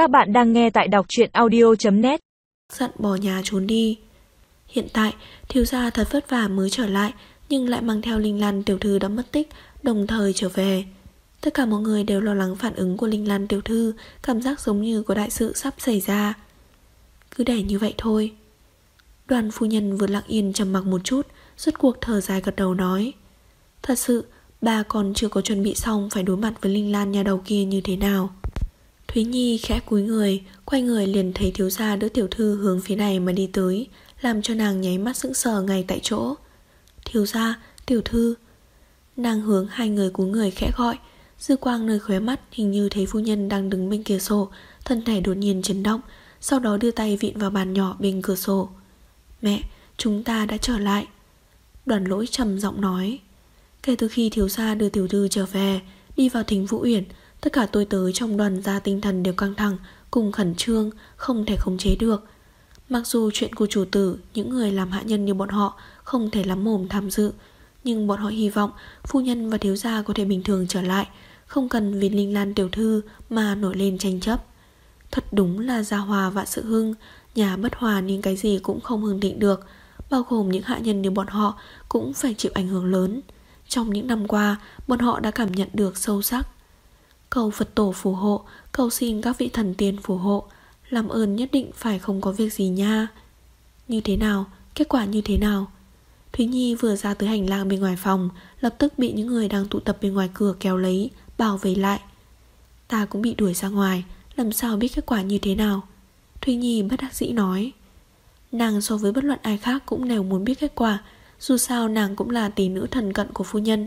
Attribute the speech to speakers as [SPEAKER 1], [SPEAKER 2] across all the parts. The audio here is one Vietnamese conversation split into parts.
[SPEAKER 1] Các bạn đang nghe tại đọc truyện audio.net
[SPEAKER 2] Giận bỏ nhà trốn đi. Hiện tại, thiếu gia thật vất vả mới trở lại, Nhưng lại mang theo Linh Lan tiểu thư đã mất tích, Đồng thời trở về. Tất cả mọi người đều lo lắng phản ứng của Linh Lan tiểu thư, Cảm giác giống như có đại sự sắp xảy ra. Cứ để như vậy thôi. Đoàn phu nhân vừa lặng yên trầm mặc một chút Suốt cuộc thở dài gật đầu nói, Thật sự, Bà còn chưa có chuẩn bị xong Phải đối mặt với Linh Lan nhà đầu kia như thế nào. Thúy Nhi khẽ cúi người Quay người liền thấy thiếu gia đỡ tiểu thư Hướng phía này mà đi tới Làm cho nàng nháy mắt sững sờ ngay tại chỗ. Thiếu gia, tiểu thư. Nàng hướng hai người cúi người khẽ gọi. Dư quang nơi khóe mắt Hình như thấy phu nhân đang đứng bên cửa sổ Thân thể đột nhiên chấn động Sau đó đưa tay vịn vào bàn nhỏ bên cửa sổ. Mẹ, chúng ta đã trở lại. Đoàn lỗi trầm giọng nói. Kể từ khi thiếu gia đưa tiểu thư trở về Đi vào thính Vũ Uyển Tất cả tôi tới trong đoàn gia tinh thần đều căng thẳng, Cùng khẩn trương, Không thể khống chế được. Mặc dù chuyện của chủ tử, Những người làm hạ nhân như bọn họ, Không thể lắm mồm tham dự, Nhưng bọn họ hy vọng Phu nhân và thiếu gia có thể bình thường trở lại, Không cần vì Linh Lan tiểu thư Mà nổi lên tranh chấp. Thật đúng là gia hòa vạn sự hưng, Nhà bất hòa nên cái gì cũng không hưng định được, Bao gồm những hạ nhân như bọn họ Cũng phải chịu ảnh hưởng lớn. Trong những năm qua, Bọn họ đã cảm nhận được sâu sắc. Cầu Phật tổ phù hộ, Cầu xin các vị thần tiên phù hộ. Làm ơn nhất định phải không có việc gì nha. Như thế nào? Kết quả như thế nào? Thúy Nhi vừa ra tới hành lang bên ngoài phòng, Lập tức bị những người đang tụ tập bên ngoài cửa kéo lấy, Bảo vệ lại. Ta cũng bị đuổi ra ngoài, Làm sao biết kết quả như thế nào? Thúy Nhi bất đắc dĩ nói. Nàng so với bất luận ai khác cũng đều muốn biết kết quả, Dù sao nàng cũng là tỷ nữ thần cận của phu nhân.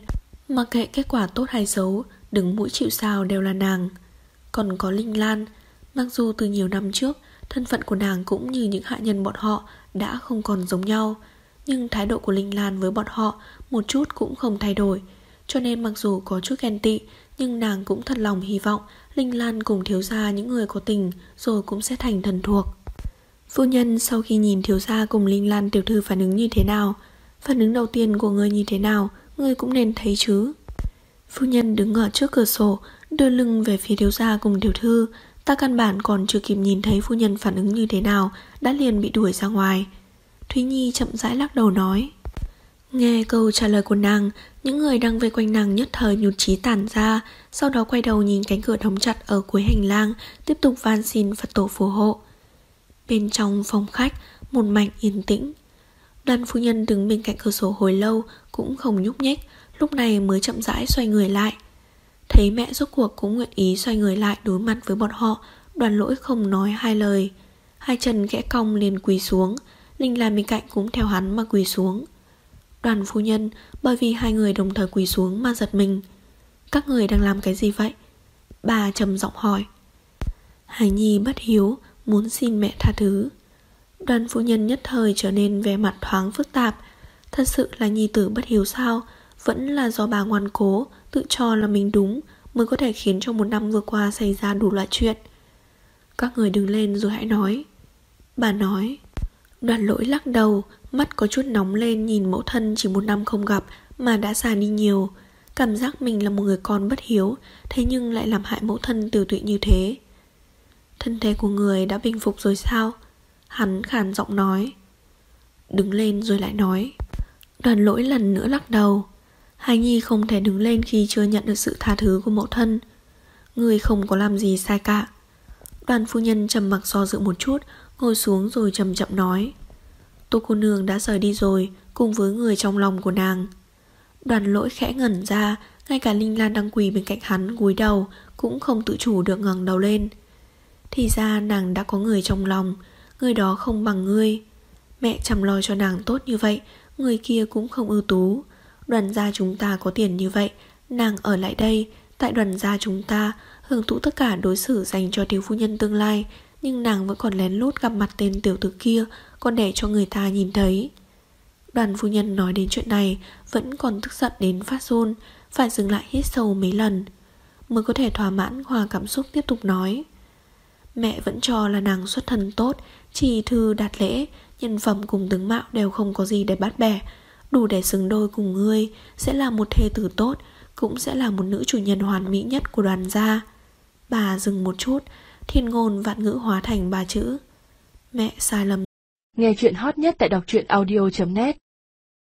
[SPEAKER 2] Mặc kệ kết quả tốt hay xấu Đứng mũi chịu sao đều là nàng. Còn có Linh Lan, Mặc dù từ nhiều năm trước, Thân phận của nàng cũng như những hạ nhân bọn họ Đã không còn giống nhau, Nhưng thái độ của Linh Lan với bọn họ Một chút cũng không thay đổi. Cho nên mặc dù có chút ghen tị, Nhưng nàng cũng thật lòng hy vọng Linh Lan cùng thiếu gia những người có tình Rồi cũng sẽ thành thần thuộc. Phu nhân sau khi nhìn thiếu gia cùng Linh Lan tiểu thư phản ứng như thế nào? Phản ứng đầu tiên của người như thế nào? Người cũng nên thấy chứ. Phu nhân đứng ở trước cửa sổ, Đưa lưng về phía thiếu gia cùng tiểu thư. Ta căn bản còn chưa kịp nhìn thấy phu nhân phản ứng như thế nào, Đã liền bị đuổi ra ngoài. Thúy Nhi chậm rãi lắc đầu nói. Nghe câu trả lời của nàng, Những người đang vây quanh nàng nhất thời nhụt chí tản ra, Sau đó quay đầu nhìn cánh cửa đóng chặt ở cuối hành lang, Tiếp tục van xin Phật tổ phù hộ. Bên trong phòng khách, Một mảnh yên tĩnh. Đoàn phu nhân đứng bên cạnh cửa sổ hồi lâu Cũng không nhúc nhích, Lúc này mới chậm rãi xoay người lại. Thấy mẹ rốt cuộc cũng nguyện ý xoay người lại đối mặt với bọn họ Đoàn lỗi không nói hai lời. Hai chân kẽ cong liền quỳ xuống, Linh làm bên cạnh cũng theo hắn mà quỳ xuống. Đoàn phu nhân, Bởi vì hai người đồng thời quỳ xuống mà giật mình. Các người đang làm cái gì vậy? Bà trầm giọng hỏi. Hải Nhi bất hiếu, Muốn xin mẹ tha thứ. Đoàn phu nhân nhất thời trở nên vẻ mặt thoáng phức tạp. Thật sự là nhi tử bất hiếu sao? Vẫn là do bà ngoan cố, Tự cho là mình đúng, Mới có thể khiến cho một năm vừa qua xảy ra đủ loại chuyện. Các người đứng lên rồi hãy nói. Bà nói Đoàn lỗi lắc đầu, Mắt có chút nóng lên nhìn mẫu thân chỉ một năm không gặp Mà đã già đi nhiều. Cảm giác mình là một người con bất hiếu, Thế nhưng lại làm hại mẫu thân tiểu tụy như thế. Thân thể của người đã bình phục rồi sao? Hắn khàn giọng nói. Đứng lên rồi lại nói. Đoàn lỗi lần nữa lắc đầu. Hai Nhi không thể đứng lên khi chưa nhận được sự tha thứ của mẫu thân. Người không có làm gì sai cả. Đoàn phu nhân trầm mặc do dự một chút, Ngồi xuống rồi chậm chậm nói. Tô cô nương đã rời đi rồi, Cùng với người trong lòng của nàng. Đoàn lỗi khẽ ngẩn ra, Ngay cả Linh Lan đang quỳ bên cạnh hắn cúi đầu Cũng không tự chủ được ngẩng đầu lên. Thì ra nàng đã có người trong lòng Người đó không bằng ngươi. Mẹ chăm lo cho nàng tốt như vậy, Người kia cũng không ưu tú. Đoàn gia chúng ta có tiền như vậy, Nàng ở lại đây. Tại đoàn gia chúng ta, Hưởng thụ tất cả đối xử dành cho thiếu phu nhân tương lai, Nhưng nàng vẫn còn lén lút gặp mặt tên tiểu tử kia, Còn để cho người ta nhìn thấy. Đoàn phu nhân nói đến chuyện này, Vẫn còn tức giận đến phát run, Phải dừng lại hít sâu mấy lần. Mới có thể thỏa mãn hòa cảm xúc tiếp tục nói. Mẹ vẫn cho là nàng xuất thân tốt Chỉ thư đạt lễ Nhân phẩm cùng tướng mạo đều không có gì để bắt bẻ đủ để xứng đôi cùng ngươi, sẽ là một thê tử tốt, cũng sẽ là một nữ chủ nhân hoàn mỹ nhất của đoàn gia. Bà dừng một chút, thiên ngôn vạn ngữ hóa thành ba chữ. Mẹ sai lầm.
[SPEAKER 3] Nghe chuyện hot nhất tại đọc truyện audio.net